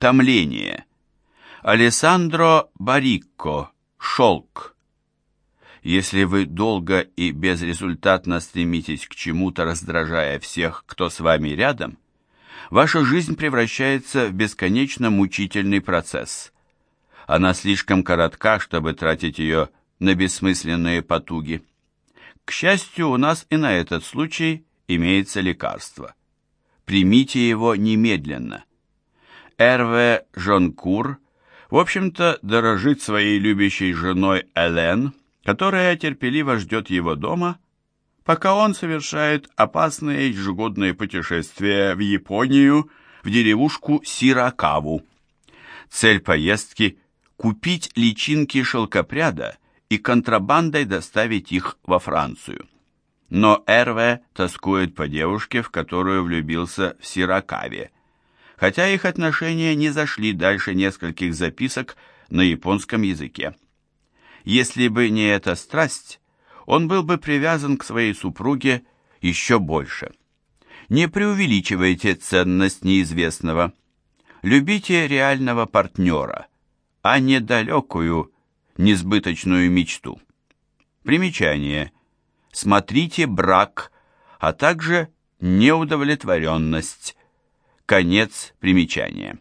Томление. Алессандро Барикко. Шелк. Если вы долго и безрезультатно стремитесь к чему-то, раздражая всех, кто с вами рядом, ваша жизнь превращается в бесконечно мучительный процесс. Она слишком коротка, чтобы тратить ее на бессмысленные потуги. К счастью, у нас и на этот случай имеется лекарство. Примите его немедленно. Эрве Жонкур, в общем-то, дорожит своей любящей женой Элен, которая терпеливо ждет его дома, пока он совершает опасные ежегодные путешествия в Японию, в деревушку Сиракаву. Цель поездки – купить личинки шелкопряда и контрабандой доставить их во Францию. Но Эрве тоскует по девушке, в которую влюбился в Сиракаве, хотя их отношения не зашли дальше нескольких записок на японском языке. Если бы не эта страсть, он был бы привязан к своей супруге еще больше. Не преувеличивайте ценность неизвестного. Любите реального партнера, а не далекую, несбыточную мечту. Примечание. Смотрите брак, а также неудовлетворенность. Конец примечания.